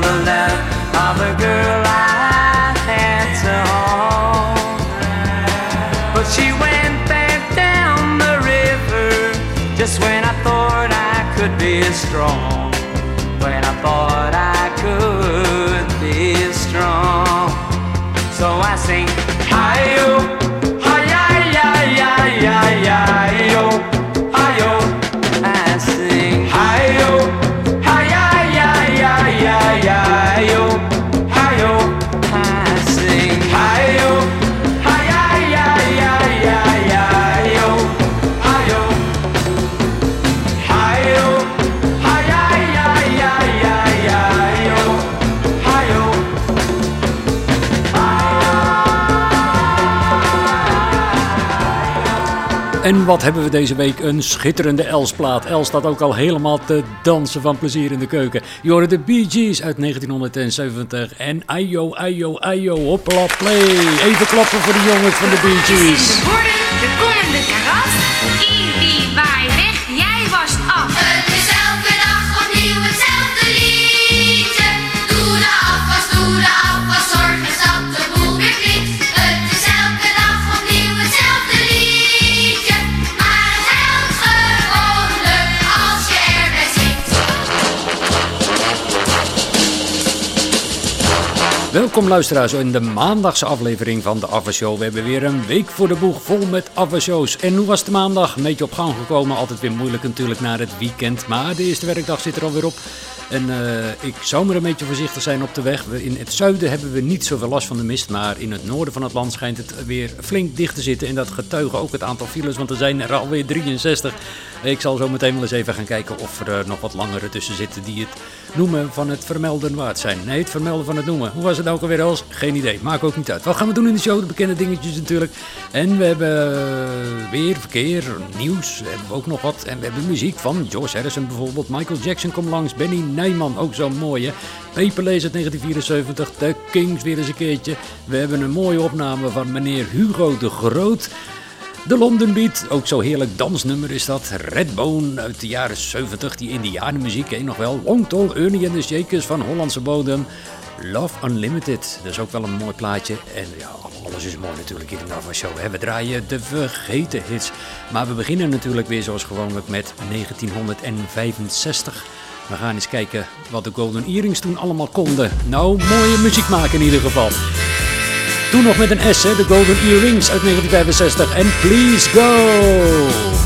the love of a girl I had to hold. But she went back down the river just when I thought I could be strong. When I thought I could be strong. So I sing. En wat hebben we deze week? Een schitterende Elsplaat. Els staat ook al helemaal te dansen van plezier in de keuken. Je de Bee Gees uit 1970 en ayo, ayo, ayo, hoppla, play. Even klappen voor de jongens van de Bee Gees. De de komende karat. Welkom luisteraars in de maandagse aflevering van de Show. We hebben weer een week voor de boeg vol met Shows. En hoe was de maandag? Een beetje op gang gekomen. Altijd weer moeilijk natuurlijk na het weekend. Maar de eerste werkdag zit er alweer op. En uh, ik zou maar een beetje voorzichtig zijn op de weg. In het zuiden hebben we niet zoveel last van de mist. Maar in het noorden van het land schijnt het weer flink dicht te zitten. En dat getuigen ook het aantal files. Want er zijn er alweer 63. Ik zal zo meteen wel eens even gaan kijken of er nog wat langere tussen zitten die het noemen van het vermelden waard zijn. Nee, het vermelden van het noemen. Hoe was het nou ook alweer als? Geen idee. Maakt ook niet uit. Wat gaan we doen in de show? De bekende dingetjes natuurlijk. En we hebben eh, weer verkeer, nieuws. We hebben ook nog wat. En we hebben muziek van George Harrison bijvoorbeeld. Michael Jackson komt langs. Benny Nijman, ook zo'n mooie. Paperlace uit 1974. The Kings weer eens een keertje. We hebben een mooie opname van meneer Hugo de Groot. De London Beat, ook zo heerlijk dansnummer is dat. Redbone uit de jaren 70, die indianenmuziek, hè, nog wel. Long Tall, Ernie and the Shakers van Hollandse bodem. Love Unlimited, dat is ook wel een mooi plaatje. En ja, alles is mooi natuurlijk in de Nova Show. We draaien de vergeten hits. Maar we beginnen natuurlijk weer zoals gewoonlijk met 1965. We gaan eens kijken wat de Golden Earrings toen allemaal konden. Nou, mooie muziek maken in ieder geval. Toen nog met een S, hè, de Golden Earrings uit 1965. En Please Go!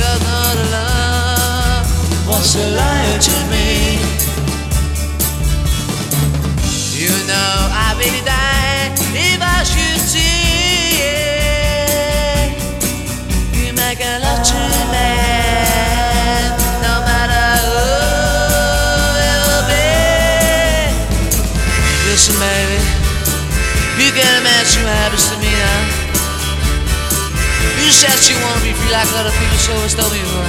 Got not love. What's a liar to me? You know I really die if I should see it. You make a love to me, no matter who will be. Listen, baby, you can't imagine what happens me now. You wanna be free like other people, so it's told me before.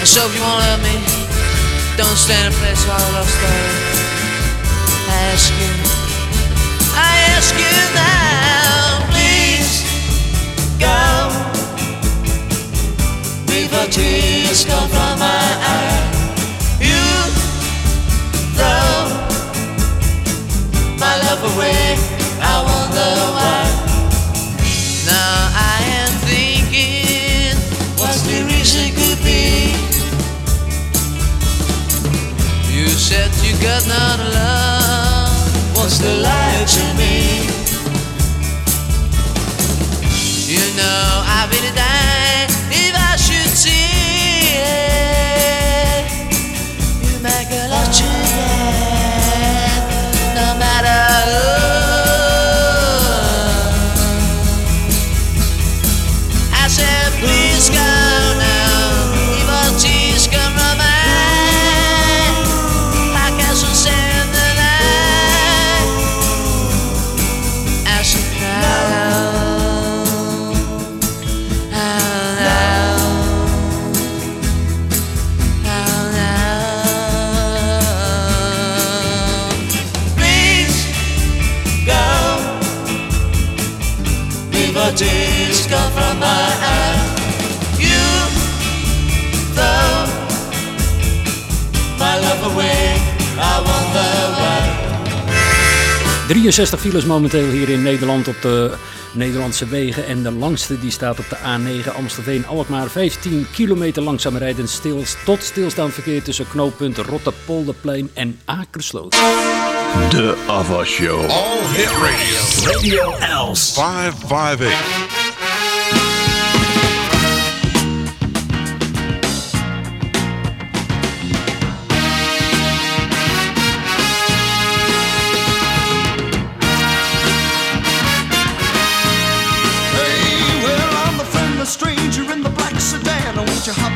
And so if you wanna love me, don't stand in place while I love story. Got not love. What's the lie to me? You know I really die if I should see 63 files momenteel hier in Nederland op de Nederlandse wegen. En de langste die staat op de A9 Amstelveen-Alkmaar. 15 kilometer langzaam rijdend stil, tot stilstaand verkeer tussen knooppunten Rotterpolderplein en Akersloot. De Ava Show. All Hit Radio. Radio Els. 558.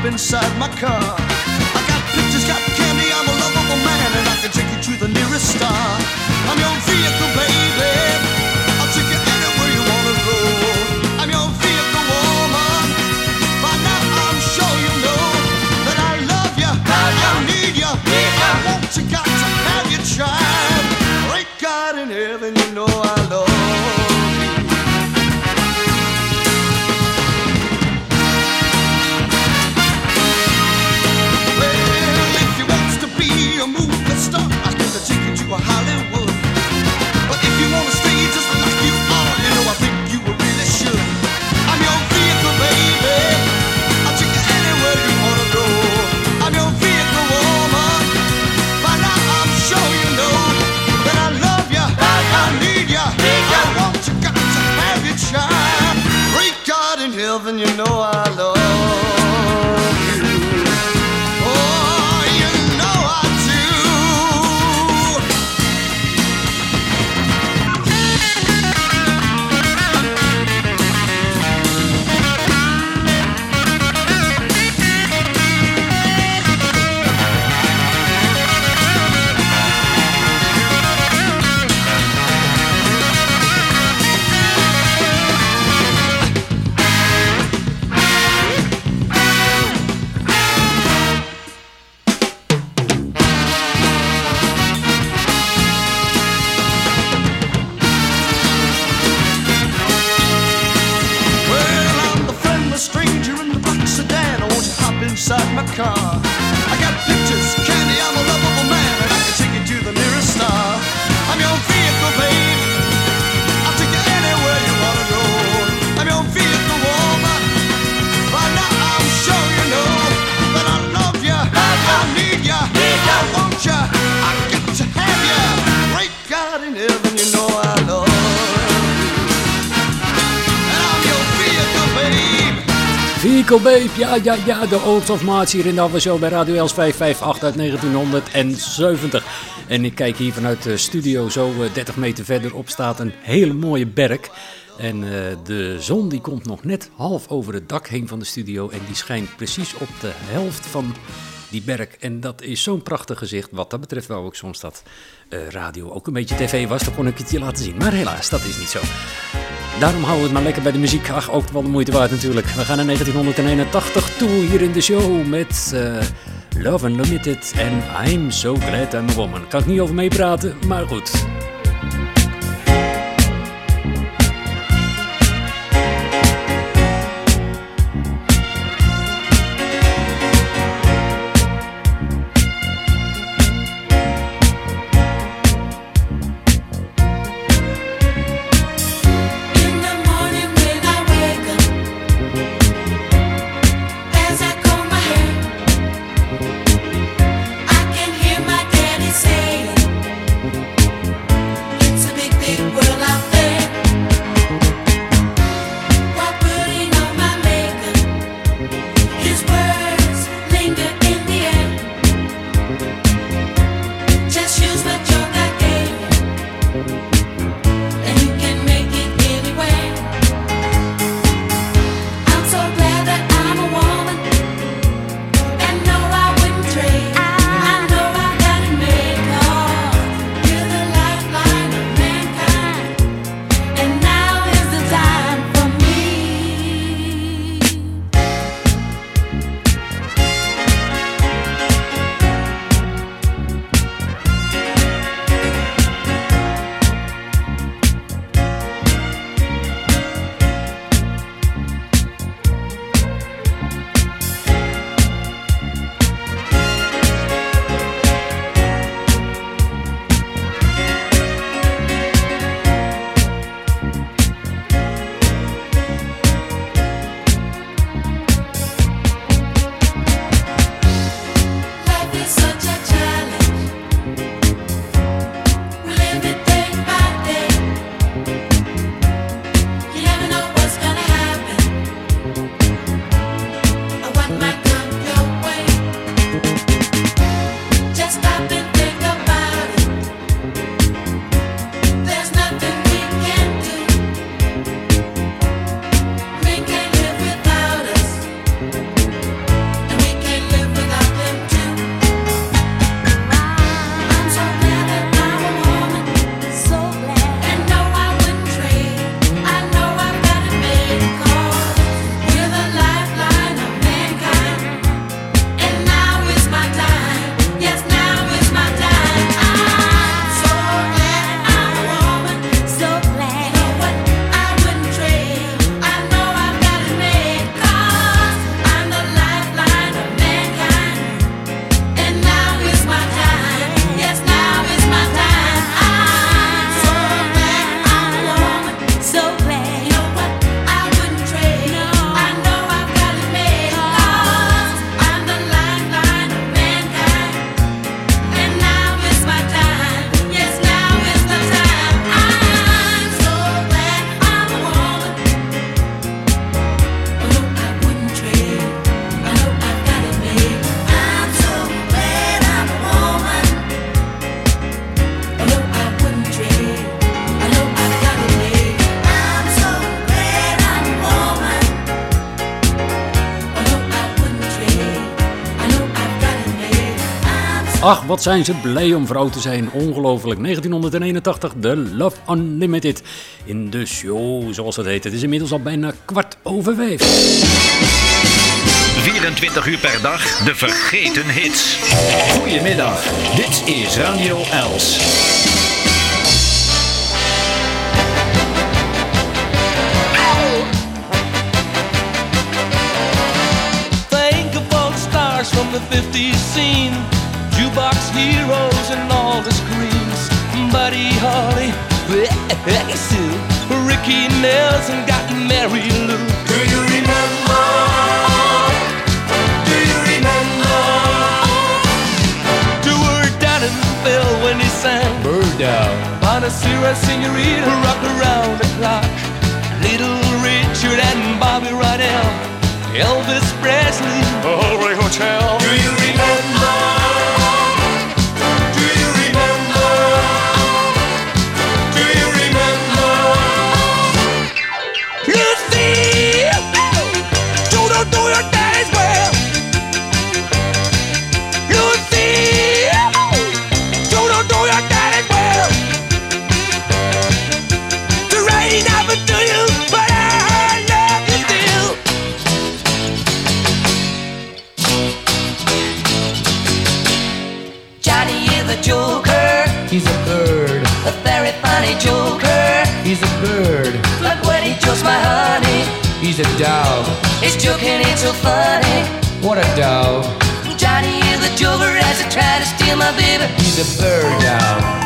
Inside my car? I got pictures, got candy, I'm a lovable man, and I can take you to the nearest star. Hollywood. Car? I got pictures, candy, I'm a lovable man, Nico ja, ja, ja, de Old of March hier in de Show bij Radio Els 558 uit 1970. En ik kijk hier vanuit de studio, zo eh, 30 meter verderop staat een hele mooie berk. En eh, de zon die komt nog net half over het dak heen van de studio en die schijnt precies op de helft van die berk. En dat is zo'n prachtig gezicht. Wat dat betreft wou ik soms dat eh, radio ook een beetje tv was, dan kon ik het je laten zien. Maar helaas, dat is niet zo. Daarom houden we het maar lekker bij de muziek. Ach, ook wel de moeite waard natuurlijk. We gaan naar 1981 toe hier in de show met eh, Love Unlimited en I'm So Glad I'm a Woman. Kan ik niet over meepraten, maar goed. Ach, wat zijn ze blij om vrouw te zijn. Ongelooflijk. 1981, de Love Unlimited. In de show, zoals het heet. Het is inmiddels al bijna kwart over vijf. 24 uur per dag, de vergeten hits. Goedemiddag, dit is Radio Els. Think of all the stars from the 50s scene. Jukebox heroes and all the screams. Buddy Holly, Sue, Ricky Nelson got Mary Lou. Do you remember? Do you remember? Word down and fell when he sang. Bird down. Bonacera, Senorita, rock around the clock. Little Richard and Bobby Rydell. Elvis Presley, Hollywood Hotel. Do you remember? Dove. Joking ain't so funny. What a dove. Johnny is a joker as he try to steal my baby. He's a bird dove.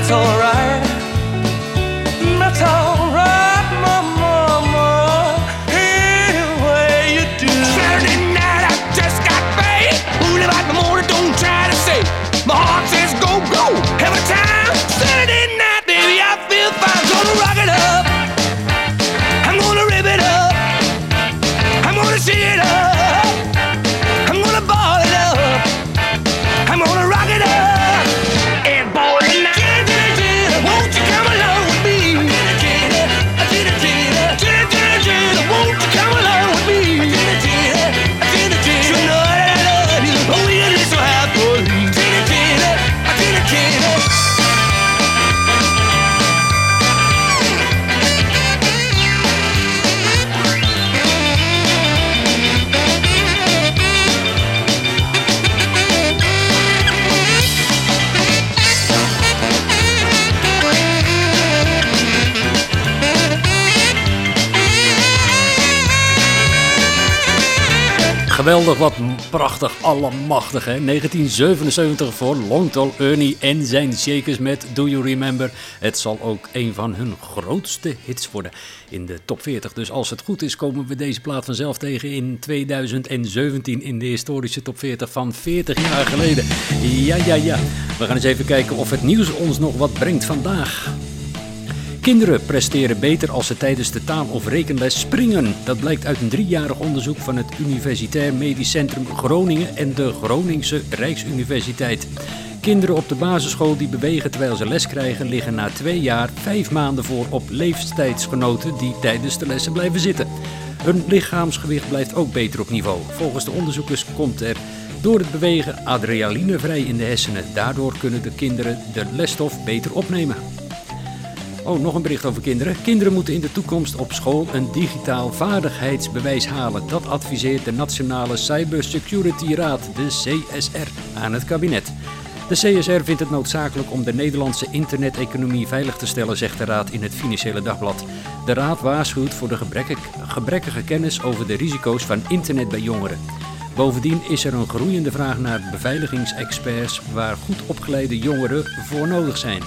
That's alright. Geweldig, wat prachtig, allemachtig hè. 1977 voor Long Tall Ernie en zijn Shakers met Do You Remember. Het zal ook een van hun grootste hits worden in de top 40. Dus als het goed is komen we deze plaat vanzelf tegen in 2017 in de historische top 40 van 40 jaar geleden. Ja, ja, ja. We gaan eens even kijken of het nieuws ons nog wat brengt vandaag. Kinderen presteren beter als ze tijdens de taal- of rekenles springen. Dat blijkt uit een driejarig onderzoek van het Universitair Medisch Centrum Groningen en de Groningse Rijksuniversiteit. Kinderen op de basisschool die bewegen terwijl ze les krijgen, liggen na twee jaar vijf maanden voor op leeftijdsgenoten die tijdens de lessen blijven zitten. Hun lichaamsgewicht blijft ook beter op niveau. Volgens de onderzoekers komt er door het bewegen adrenaline vrij in de hersenen. Daardoor kunnen de kinderen de lesstof beter opnemen. Oh, nog een bericht over kinderen. Kinderen moeten in de toekomst op school een digitaal vaardigheidsbewijs halen. Dat adviseert de Nationale Cybersecurity Raad, de CSR, aan het kabinet. De CSR vindt het noodzakelijk om de Nederlandse interneteconomie veilig te stellen, zegt de Raad in het Financiële Dagblad. De Raad waarschuwt voor de gebrekkig- gebrekkige kennis over de risico's van internet bij jongeren. Bovendien is er een groeiende vraag naar beveiligingsexperts waar goed opgeleide jongeren voor nodig zijn.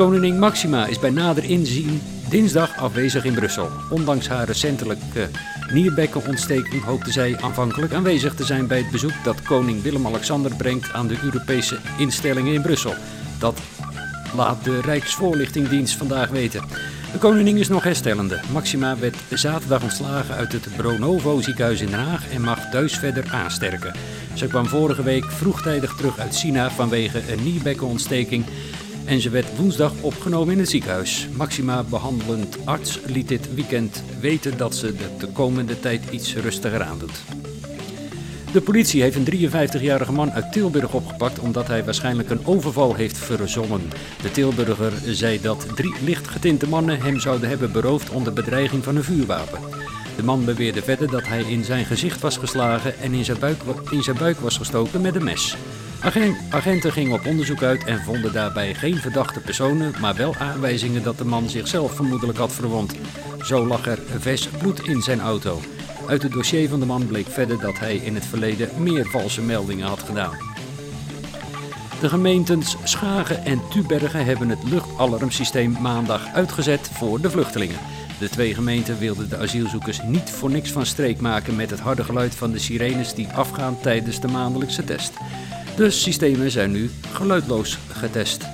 Koningin Maxima is bij nader inzien dinsdag afwezig in Brussel. Ondanks haar recentelijke nierbekkenontsteking hoopte zij aanvankelijk aanwezig te zijn bij het bezoek dat koning Willem-Alexander brengt aan de Europese instellingen in Brussel. Dat laat de Rijksvoorlichtingdienst vandaag weten. De koningin is nog herstellende. Maxima werd zaterdag ontslagen uit het Bronovo ziekenhuis in Den Haag en mag thuis verder aansterken. Ze kwam vorige week vroegtijdig terug uit China vanwege een nierbekkenontsteking en ze werd woensdag opgenomen in het ziekenhuis. Maxima behandelend arts liet dit weekend weten dat ze de, de komende tijd iets rustiger aandoet. De politie heeft een 53-jarige man uit Tilburg opgepakt omdat hij waarschijnlijk een overval heeft verzonnen. De Tilburger zei dat drie lichtgetinte mannen hem zouden hebben beroofd onder bedreiging van een vuurwapen. De man beweerde verder dat hij in zijn gezicht was geslagen en in zijn buik, in zijn buik was gestoken met een mes. Agen- Agenten gingen op onderzoek uit en vonden daarbij geen verdachte personen, maar wel aanwijzingen dat de man zichzelf vermoedelijk had verwond. Zo lag er vers bloed in zijn auto. Uit het dossier van de man bleek verder dat hij in het verleden meer valse meldingen had gedaan. De gemeentes Schagen en Tubergen hebben het luchtalarmsysteem maandag uitgezet voor de vluchtelingen. De twee gemeenten wilden de asielzoekers niet voor niks van streek maken met het harde geluid van de sirenes die afgaan tijdens de maandelijkse test. De systemen zijn nu geluidloos getest.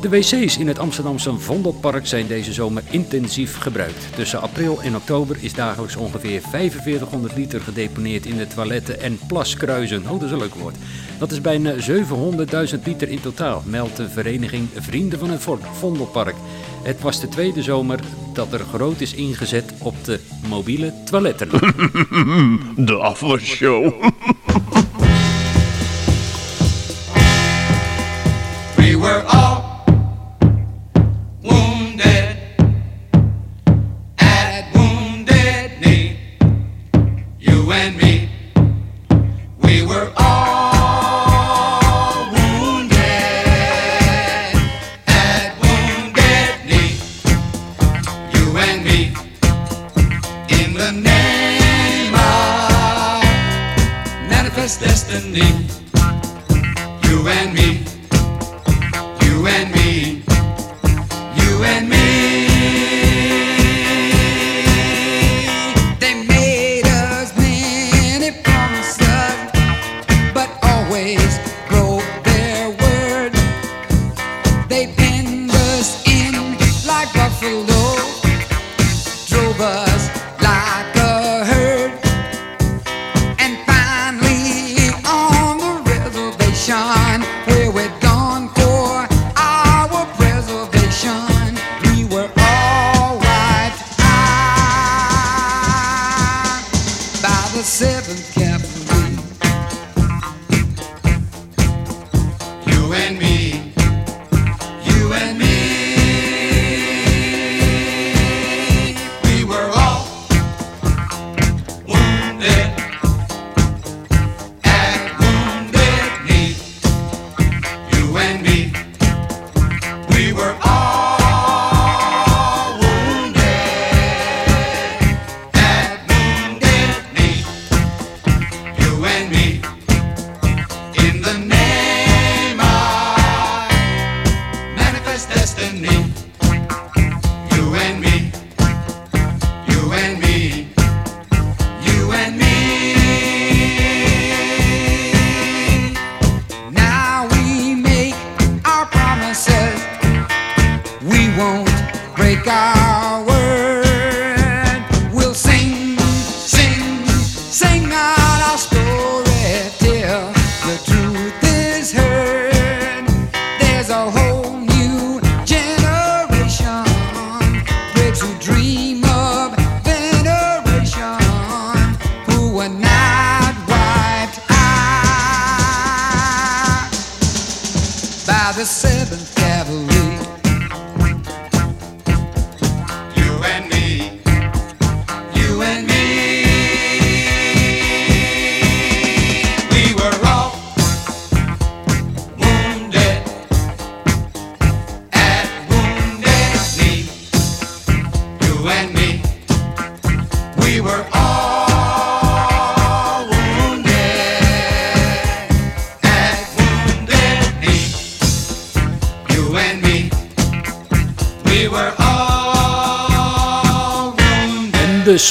De wc's in het Amsterdamse Vondelpark zijn deze zomer intensief gebruikt. Tussen april en oktober is dagelijks ongeveer 4500 liter gedeponeerd in de toiletten en plaskruizen. Oh, dat is een leuk woord. Dat is bijna 700.000 liter in totaal, meldt de vereniging Vrienden van het Vo- Vondelpark. Het was de tweede zomer dat er groot is ingezet op de mobiele toiletten. De afwasshow.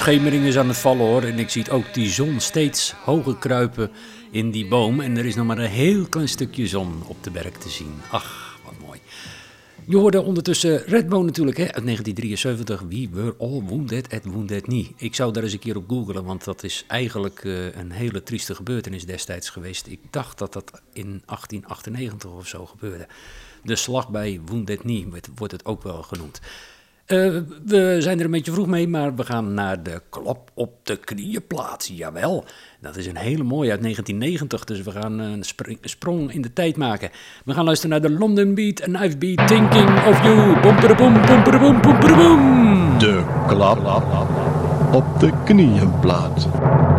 Schemering is aan het vallen hoor. En ik zie ook die zon steeds hoger kruipen in die boom. En er is nog maar een heel klein stukje zon op de berg te zien. Ach, wat mooi. Je hoorde ondertussen Redbone natuurlijk hè, uit 1973. We were all wounded at Wounded Knee. Ik zou daar eens een keer op googlen, want dat is eigenlijk eh, een hele trieste gebeurtenis destijds geweest. Ik dacht dat dat in 1898 of zo gebeurde. De slag bij Wounded Knee wordt- wordt het ook wel genoemd. Eh, we zijn er een beetje vroeg mee, maar we gaan naar de klap op de knieënplaats. Jawel, dat is een hele mooie uit 1990, dus we gaan een spring- sprong in de tijd maken. We gaan luisteren naar de London Beat en I've Been Thinking of You. Bomperaboom, bomperaboom, bomperaboom. De klap op de knieënplaat. We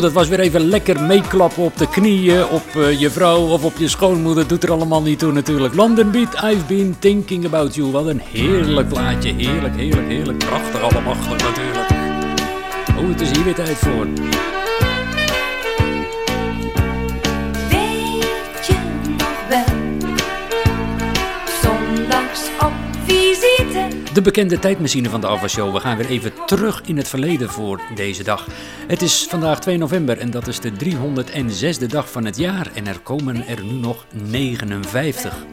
Zo, dat was weer even lekker meeklappen op de knieën, op eh, je vrouw of op je schoonmoeder. Doet er allemaal niet toe natuurlijk. London Beat, I've been thinking about you. Wat een heerlijk plaatje. Heerlijk, heerlijk, heerlijk. Prachtig, allemachtig natuurlijk. Oh, het is hier weer tijd voor. De bekende tijdmachine van de Alpha Show. We gaan weer even terug in het verleden voor deze dag. Het is vandaag 2 november en dat is de 306e dag van het jaar. En er komen er nu nog 59.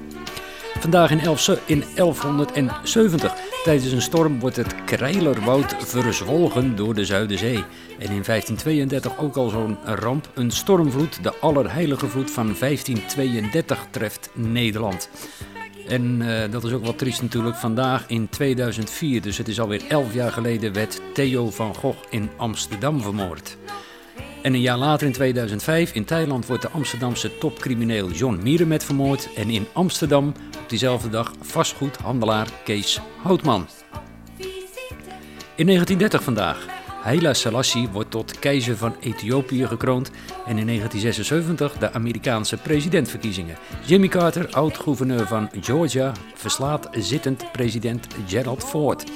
Vandaag in, Elfse- in 1170. Tijdens een storm wordt het Krijlerwoud verzwolgen door de Zuiderzee. En in 1532 ook al zo'n ramp. Een stormvloed, de Allerheilige vloed van 1532 treft Nederland. En eh, dat is ook wat triest natuurlijk. Vandaag in 2004, dus het is alweer 11 jaar geleden, werd Theo van Gogh in Amsterdam vermoord. En een jaar later in 2005 in Thailand wordt de Amsterdamse topcrimineel John Mierenmet vermoord. En in Amsterdam op diezelfde dag vastgoedhandelaar Kees Houtman. In 1930 vandaag. Haile Selassie wordt tot keizer van Ethiopië gekroond. En in 1976 de Amerikaanse presidentverkiezingen. Jimmy Carter, oud-gouverneur van Georgia, verslaat zittend president Gerald Ford.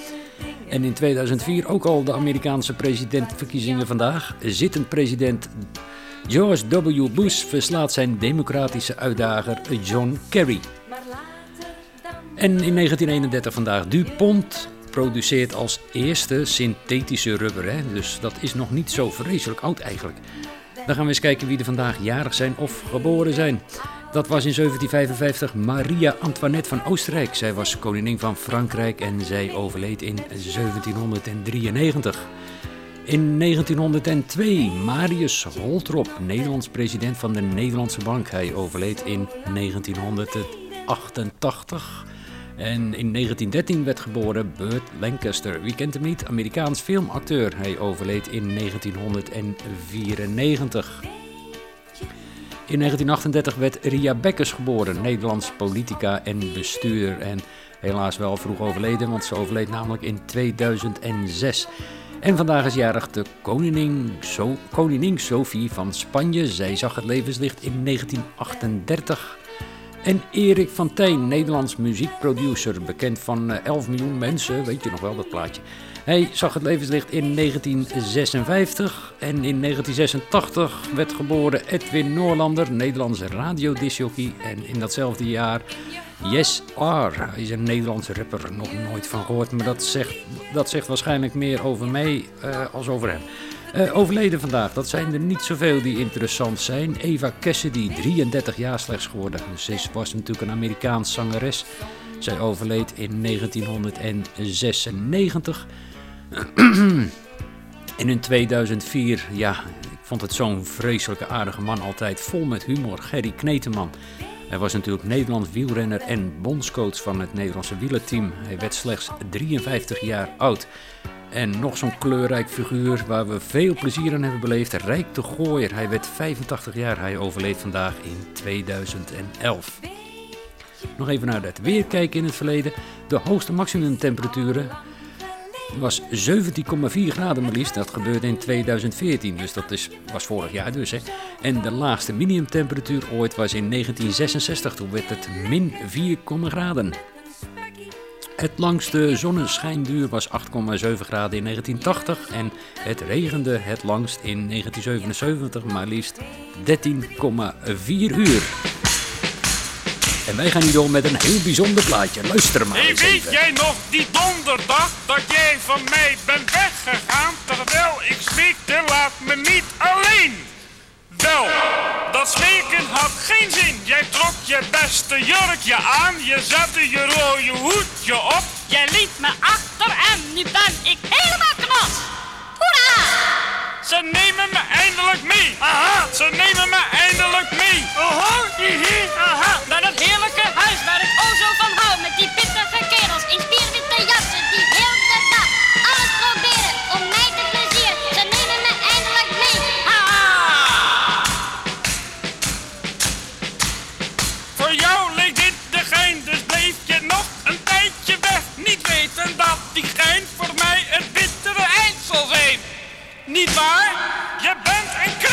En in 2004 ook al de Amerikaanse presidentverkiezingen vandaag. Zittend president George W. Bush verslaat zijn democratische uitdager John Kerry. En in 1931 vandaag DuPont produceert als eerste synthetische rubber. Hè? Dus dat is nog niet zo vreselijk oud eigenlijk. Dan gaan we eens kijken wie er vandaag jarig zijn of geboren zijn. Dat was in 1755 Maria Antoinette van Oostenrijk. Zij was koningin van Frankrijk en zij overleed in 1793. In 1902 Marius Holtrop, Nederlands president van de Nederlandse Bank. Hij overleed in 1988. En in 1913 werd geboren Burt Lancaster. Wie kent hem niet? Amerikaans filmacteur. Hij overleed in 1994. In 1938 werd Ria Bekkers geboren, Nederlands politica en bestuurder. En helaas wel vroeg overleden, want ze overleed namelijk in 2006. En vandaag is jarig de koningin, so koningin Sophie van Spanje. Zij zag het levenslicht in 1938. En Erik van Teen, Nederlands muziekproducer, bekend van eh, 11 miljoen mensen, weet je nog wel dat plaatje. Hij zag het levenslicht in 1956 en in 1986 werd geboren Edwin Noorlander, Nederlandse radiodisjockey. En in datzelfde jaar Yes R, hij is een Nederlandse rapper, nog nooit van gehoord, maar dat zegt, dat zegt waarschijnlijk meer over mij eh, als over hem. Eh, overleden vandaag, dat zijn er niet zoveel die interessant zijn. Eva Cassidy, 33 jaar slechts geworden. Ze was natuurlijk een Amerikaans zangeres. Zij overleed in 1996. En in 2004, ja, ik vond het zo'n vreselijke aardige man altijd. Vol met humor, Gerry Kneteman. Hij was natuurlijk Nederlands wielrenner en bondscoach van het Nederlandse wielerteam. Hij werd slechts 53 jaar oud. En nog zo'n kleurrijk figuur waar we veel plezier aan hebben beleefd. Rijk de Gooier. Hij werd 85 jaar. Hij overleed vandaag in 2011. Nog even naar het weer kijken in het verleden. De hoogste maximumtemperaturen was 17,4 graden maar liefst. Dat gebeurde in 2014, dus dat is, was vorig jaar dus. Hè. En de laagste minimumtemperatuur ooit was in 1966. Toen werd het min 4 graden. Het langste zonneschijnduur was 8,7 graden in 1980 en het regende het langst in 1977, maar liefst 13,4 uur. En wij gaan nu door met een heel bijzonder plaatje. Luister maar Hey, eens weet even. jij nog die donderdag dat jij van mij bent weggegaan terwijl ik smeekte laat me niet alleen? Wel, dat smeken had geen zin. Jij trok je beste jurkje aan, je zette je rode hoedje op. Jij liet me achter en nu ben ik helemaal knot. Hoera! Ze nemen me eindelijk mee. Aha, ze nemen me eindelijk mee. Aha, hihi, aha. Naar dat heerlijke huis waar ik o zo van hou. Met die pittige kerels in spierwitte jassen Niet waar? Je bent een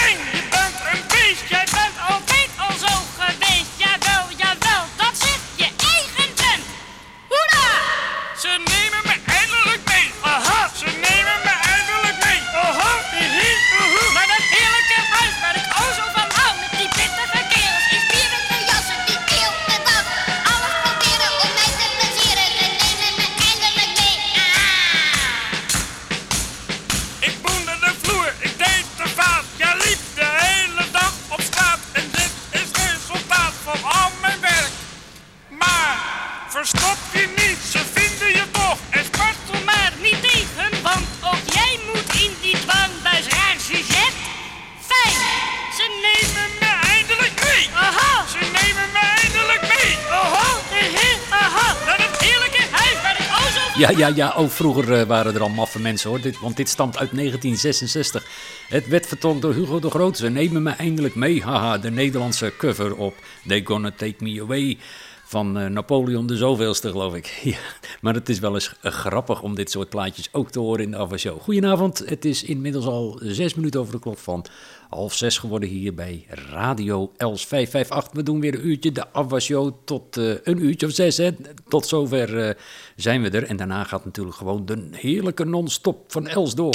Ja, ja. Ook vroeger eh, waren er al maffe mensen hoor. Dit, want dit stamt uit 1966. Het werd vertolkt door Hugo de Groot. Ze nemen me eindelijk mee. Haha, de Nederlandse cover op They Gonna Take Me Away. Van eh, Napoleon de zoveelste, geloof ik. Ja, maar het is wel eens eh, grappig om dit soort plaatjes ook te horen in de Ava Show. Goedenavond, het is inmiddels al zes minuten over de klok van half zes geworden hier bij Radio Els 558. We doen weer een uurtje de Ava Show tot eh, een uurtje of zes. Hè. Tot zover eh, zijn we er. En daarna gaat natuurlijk gewoon de heerlijke non-stop van Els door.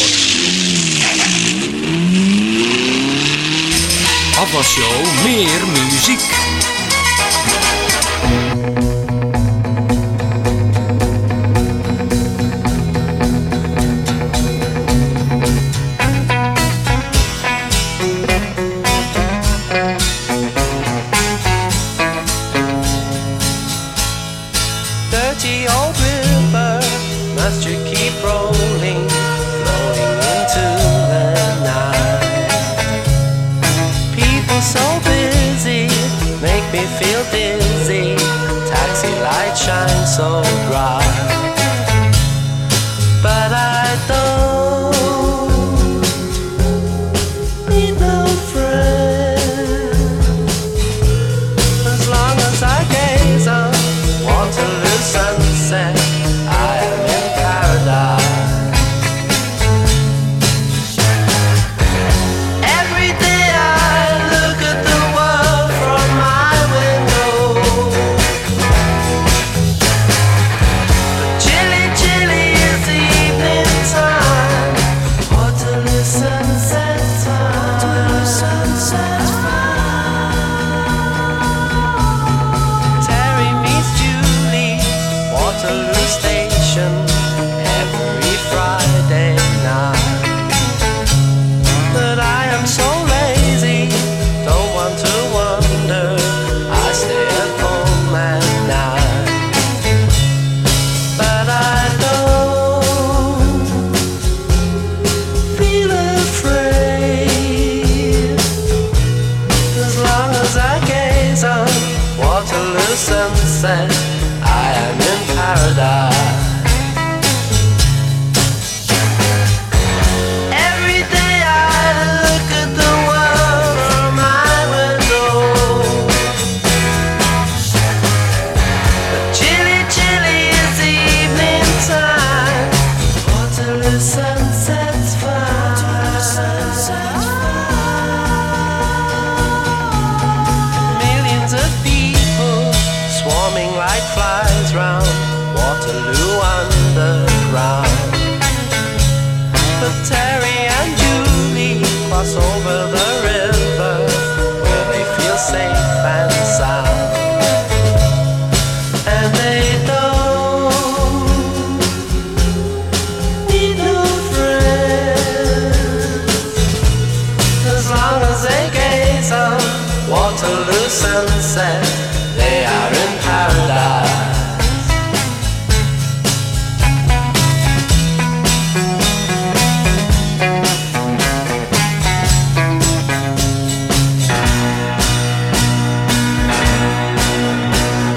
Ava Show, meer muziek.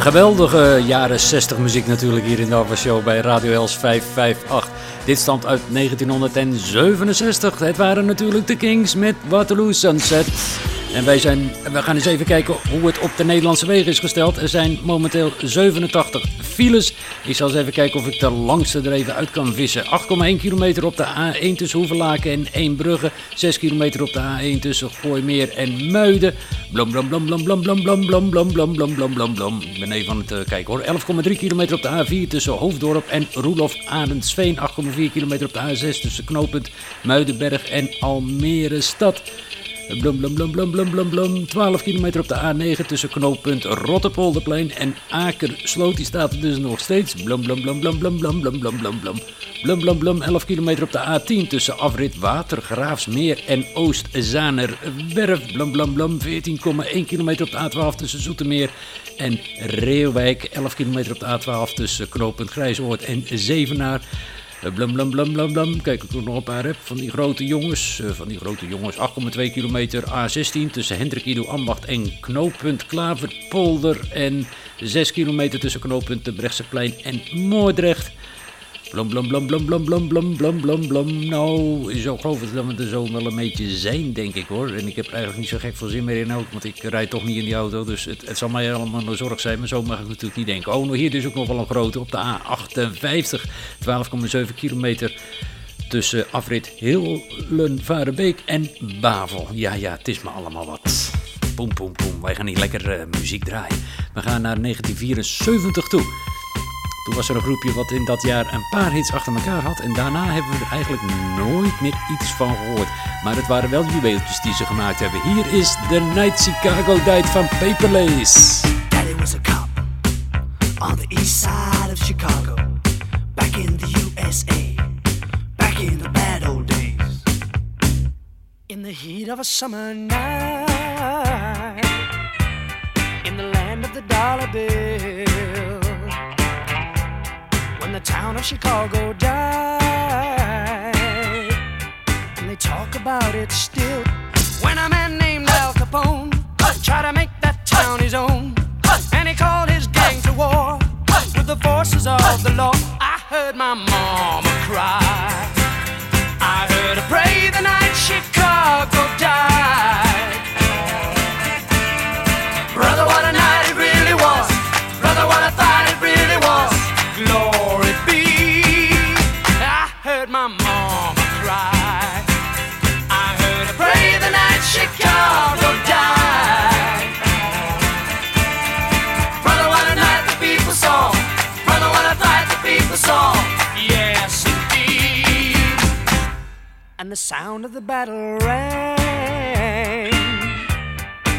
Geweldige jaren 60 muziek natuurlijk hier in de Show bij Radio Els 558. Dit stamt uit 1967. Het waren natuurlijk de Kings met Waterloo Sunset. En wij zijn, we gaan eens even kijken hoe het op de Nederlandse wegen is gesteld. Er zijn momenteel 87 files. Ik zal eens even kijken of ik de langste er even uit kan vissen. 8,1 kilometer op de A1 tussen Hoevelaken en Eembrugge. 6 kilometer op de A1 tussen Gooimeer en Muiden. Blom, blom, blom, blom, blom, blom, blom, blom, blom, blom, blom, blom, blom, blom. Ik ben even aan het eh, kijken hoor. 11,3 kilometer op de A4 tussen Hoofddorp en Roelof Arendsveen. 8,4 kilometer op de A6 tussen knooppunt Muidenberg en Almere Stad. Blum, blum, blum, blum, blum, blum, blum. 12 kilometer op de A9 tussen knooppunt Rotterpolderplein en Akersloot. Die staat er dus nog steeds. Blum, blum, blum, blum, blum, blum, blum, blum, blum, blum. Blum, blum, blum. 11 kilometer op de A10 tussen afrit Watergraafsmeer en Oost-Zanerwerf. Blum, blum, blum. 14,1 kilometer op de A12 tussen Zoetermeer en Reeuwijk. 11 kilometer op de A12 tussen knooppunt Grijsoord en Zevenaar. Eh, Blum, blum, blum, blum, blum. Kijk, ik er nog een paar van die grote jongens. Eh, van die grote jongens. 8,2 kilometer A16 tussen Hendrik Ido Ambacht en knooppunt Klaverpolder. En 6 kilometer tussen knooppunt de Brechtseplein en Moordrecht. Blum, blum, blum, blum, blum, blum, blum, blum, blum, blum. Nou, zo geloof ik dat we er zo wel een beetje zijn, denk ik hoor. En ik heb eigenlijk niet zo gek veel zin meer in ook, want ik rijd toch niet in die auto. Dus het, het zal mij allemaal een zorg zijn, maar zo mag ik natuurlijk niet denken. Oh, nou hier dus ook nog wel een grote op de A58. 12,7 kilometer tussen afrit Hillen-Varenbeek en Bavel. Ja, ja, het is me allemaal wat. Poem, poem, poem. Wij gaan hier lekker eh, muziek draaien. We gaan naar 1974 toe. Toen was er een groepje wat in dat jaar een paar hits achter elkaar had. En daarna hebben we er eigenlijk nooit meer iets van gehoord. Maar het waren wel juweeltjes die ze gemaakt hebben. Hier is The Night Chicago Died van Paper Lace. Daddy was a cop on the east side of Chicago. Back in the USA. Back in the bad old days. In the heat of a summer night. In the land of the dollar bill. The town of Chicago died. And they talk about it still. When a man named Al Capone tried to make that town his own. And he called his gang to war with the forces of the law. I heard my mama cry. I heard her pray the night Chicago the sound of the battle rang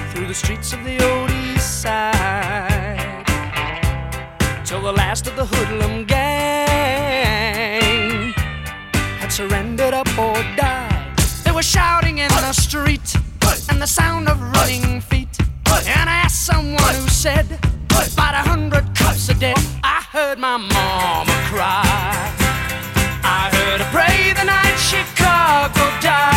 through the streets of the old east side till the last of the hoodlum gang had surrendered up or died. They were shouting in the street and the sound of running feet. And I asked someone who said, about a hundred cops are dead. I heard my mama cry. Chicago died.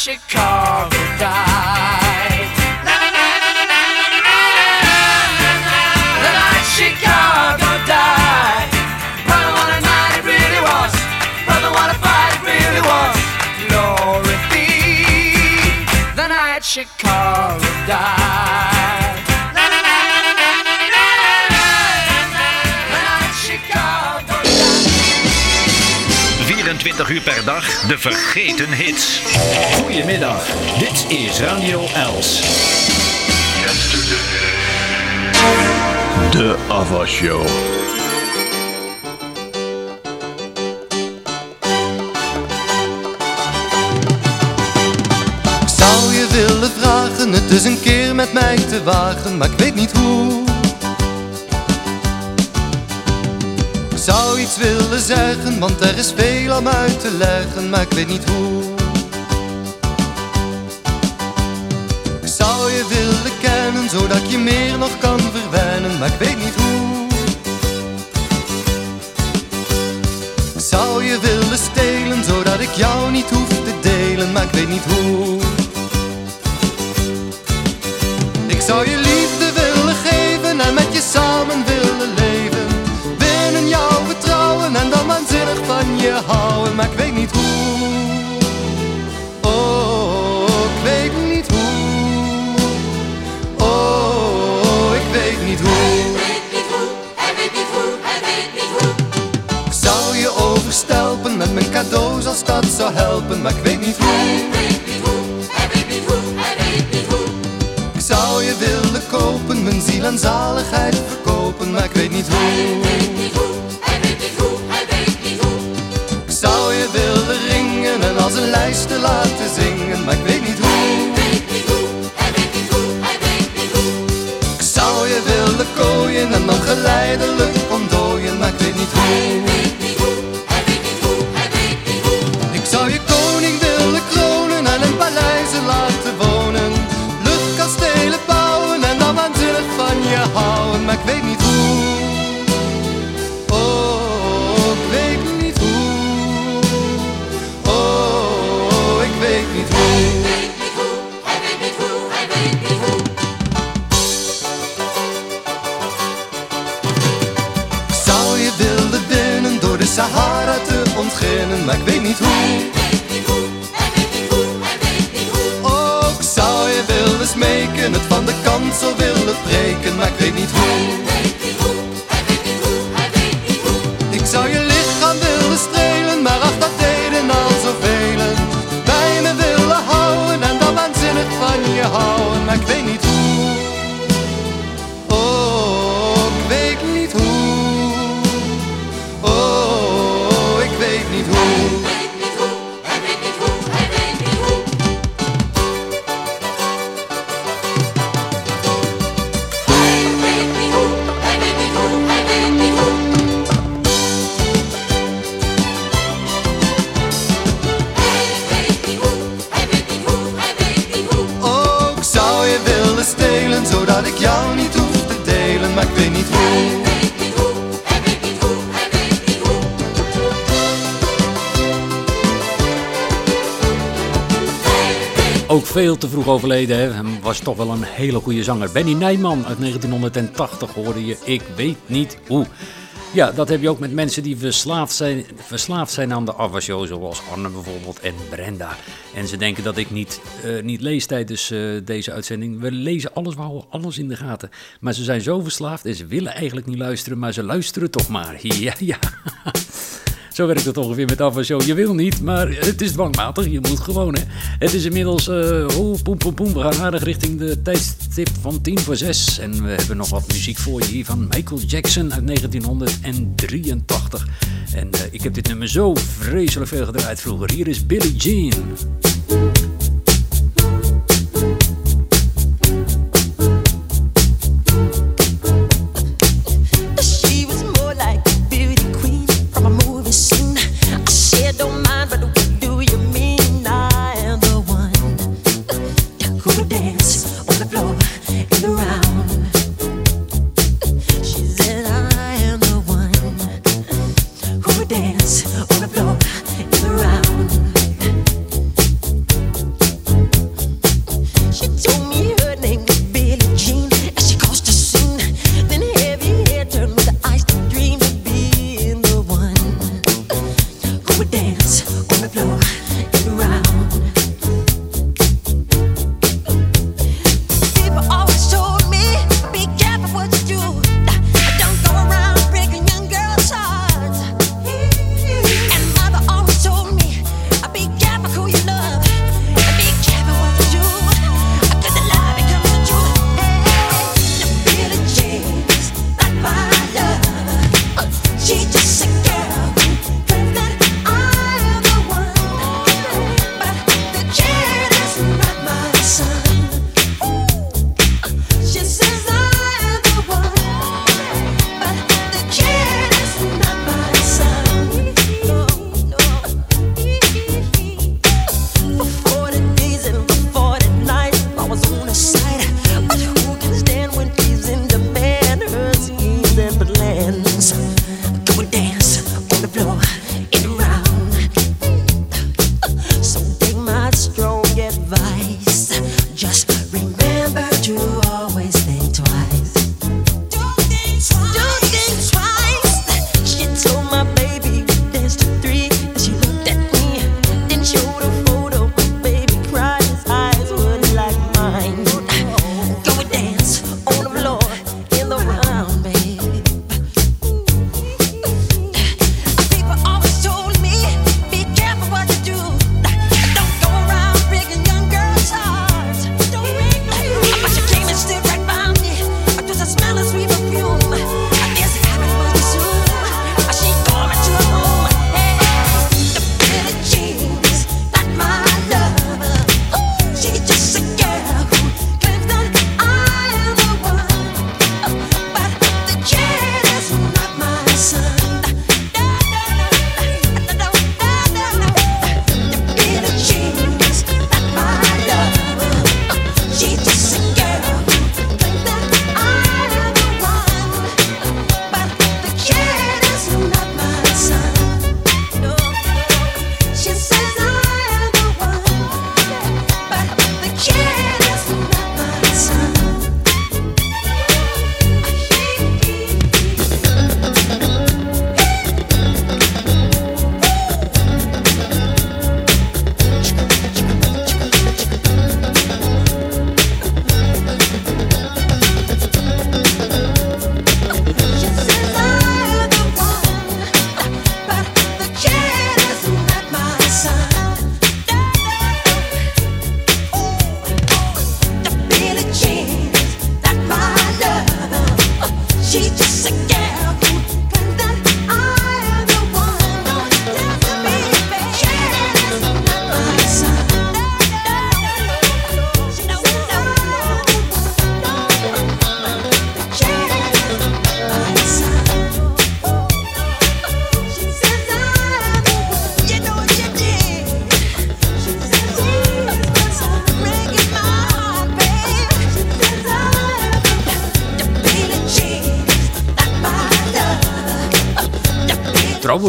Chicago 24 uur per dag de vergeten hits. Goedemiddag, dit is Radio Els. De Ava Show. Ik zou je willen vragen het eens een keer met mij te wagen, maar ik weet niet hoe. zou iets willen zeggen, want er is veel om uit te leggen, maar ik weet niet hoe. Ik zou je willen kennen, zodat je meer nog kan verwennen, maar ik weet niet hoe. Ik zou je willen stelen, zodat ik jou niet hoef te delen, maar ik weet niet hoe. Ik zou je maar ik weet niet hoe. Oh, ik weet niet hoe. Oh, ik weet niet hoe. Ik zou je overstelpen met mijn cadeaus als dat zou helpen, maar ik weet niet hoe. Ik zou je willen kopen, mijn ziel en zaligheid verkopen, maar ik weet niet hoe. Te laten zingen, maar ik weet niet hoe. Ik zou je willen kooien en dan geleidelijk ontdooien, maar ik weet niet hoe. Veel te vroeg overleden, hè. Was toch wel een hele goede zanger. Benny Nijman uit 1980 hoorde je, ik weet niet hoe. Ja, dat heb je ook met mensen die verslaafd zijn, verslaafd zijn aan de afwasshow, zoals Arne bijvoorbeeld en Brenda. En ze denken dat ik niet, eh, niet lees tijdens eh, deze uitzending. We lezen alles, we houden alles in de gaten. Maar ze zijn zo verslaafd en ze willen eigenlijk niet luisteren, maar ze luisteren toch maar. Ja, ja. Zo werkt het ongeveer met afwasshow. Je wil niet, maar het is dwangmatig. Je moet gewoon, hè. Het is inmiddels, eh oh, poem, poem, poem. We gaan aardig richting de tijdstip van 10 voor 6. En we hebben nog wat muziek voor je hier van Michael Jackson uit 1983. En eh, ik heb dit nummer zo vreselijk veel gedraaid vroeger. Hier is Billie Jean.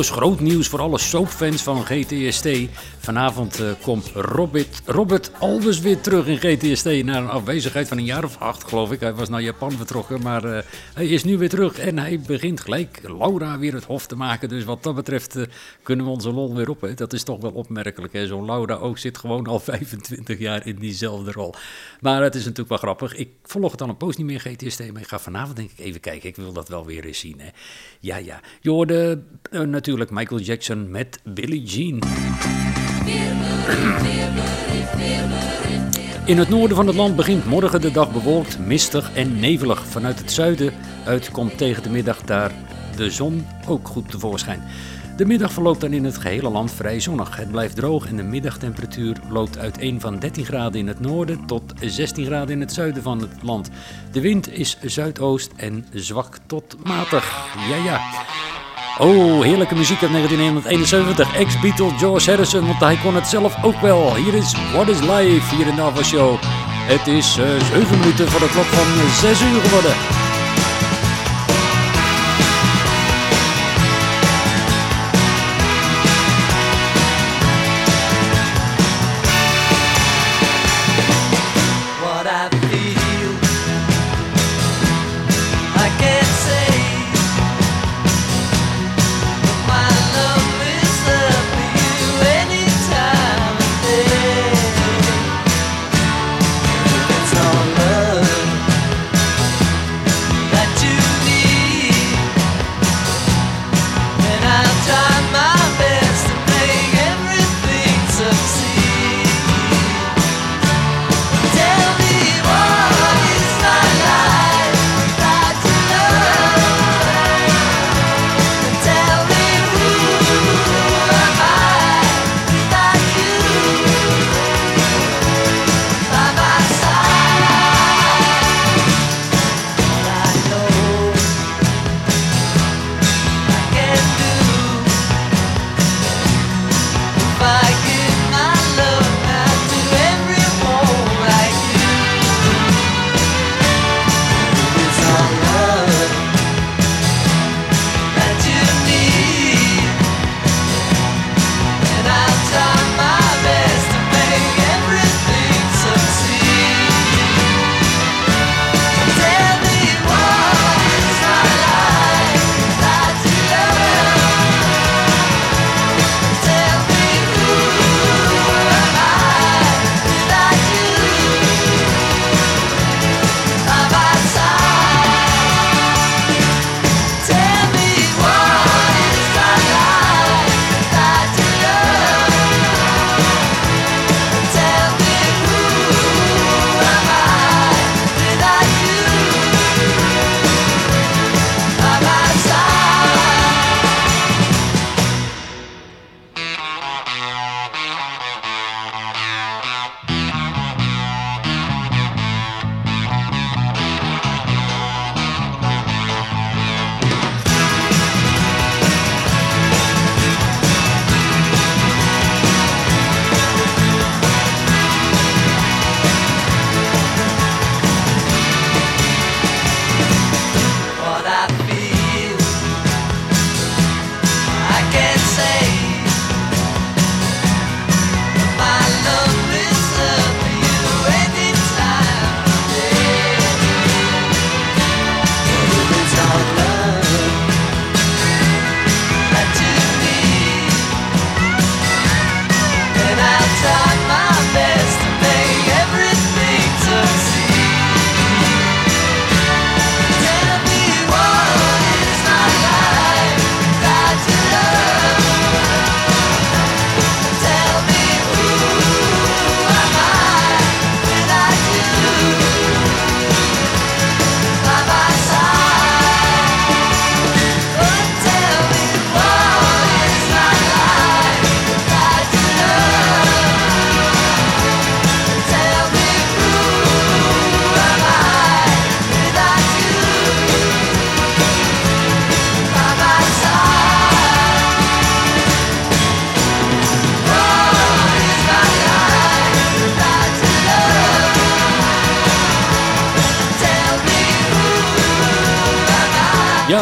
Trouwens, groot nieuws voor alle soapfans van GTST. Vanavond eh, komt Robert, Robert Albers weer terug in GTST. Na een afwezigheid van een jaar of acht, geloof ik. Hij was naar Japan vertrokken, maar eh, hij is nu weer terug. En hij begint gelijk Laura weer het hof te maken. Dus wat dat betreft eh, kunnen we onze lol weer op. Hè. Dat is toch wel opmerkelijk. Zo'n Laura ook zit gewoon al 25 jaar in diezelfde rol. Maar het is natuurlijk wel grappig. Ik volg het al een poos niet meer GTST. Maar ik ga vanavond denk ik even kijken. Ik wil dat wel weer eens zien. Hè. Ja, ja. Je hoorde eh, natuurlijk Michael Jackson met Billie Jean. In het noorden van het land begint morgen de dag bewolkt, mistig en nevelig. Vanuit het zuiden uit komt tegen de middag daar de zon ook goed tevoorschijn. De middag verloopt dan in het gehele land vrij zonnig. Het blijft droog en de middagtemperatuur loopt uiteen van 13 graden in het noorden tot 16 graden in het zuiden van het land. De wind is zuidoost en zwak tot matig. Ja, ja. Oh, heerlijke muziek uit 1971. Ex-Beatle George Harrison, want hij kon het zelf ook wel. Hier is What is Life, hier in de Ava Show. Het is eh 7 minuten voor de klok van 6 uur geworden.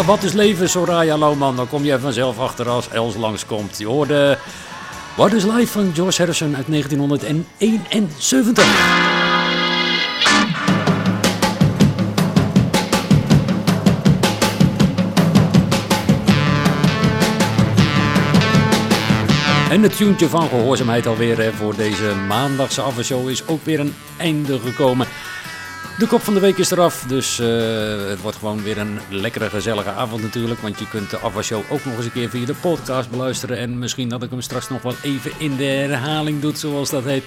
Wat is leven, Soraya Lohman? Dan kom je vanzelf achter als Els langskomt. Je hoorde What is Life van George Harrison uit 1971. En het tuentje van gehoorzaamheid alweer voor deze maandagse afwasshow is ook weer een einde gekomen. De kop van de week is eraf, dus eh, het wordt gewoon weer een lekkere gezellige avond natuurlijk. Want je kunt de afwasshow ook nog eens een keer via de podcast beluisteren. En misschien dat ik hem straks nog wel even in de herhaling doe, zoals dat heet.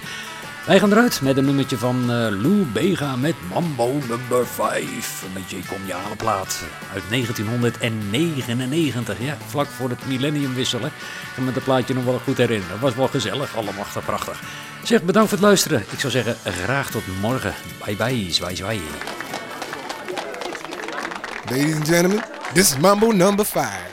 Wij gaan eruit met een nummertje van eh, Lou Bega met Mambo Number 5. Een beetje kom je aan plaat uit 1999, ja, vlak voor het millennium wisselen. Ik kan me dat plaatje nog wel goed herinneren. Dat was wel gezellig, allemaal prachtig. Zeg, bedankt voor het luisteren. Ik zou zeggen, graag tot morgen. Bye bye, zwaai zwaai. Ladies and gentlemen, this is Mambo Number 5.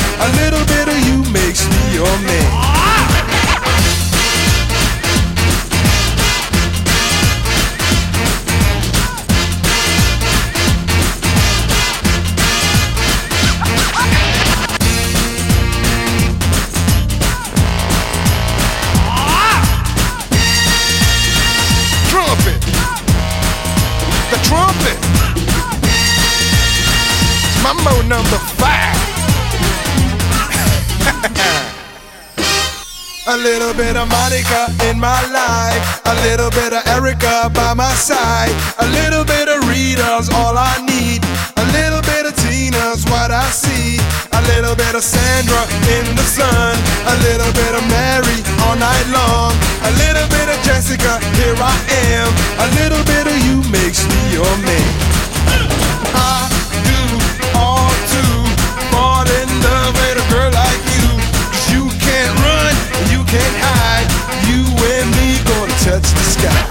My side. A little bit of Rita's all I need. A little bit of Tina's what I see. A little bit of Sandra in the sun. A little bit of Mary all night long. A little bit of Jessica, here I am. A little bit of you makes me your man. I do all to fall in love with a girl like you. 'Cause you can't run, you can't hide. You and me gonna touch the sky.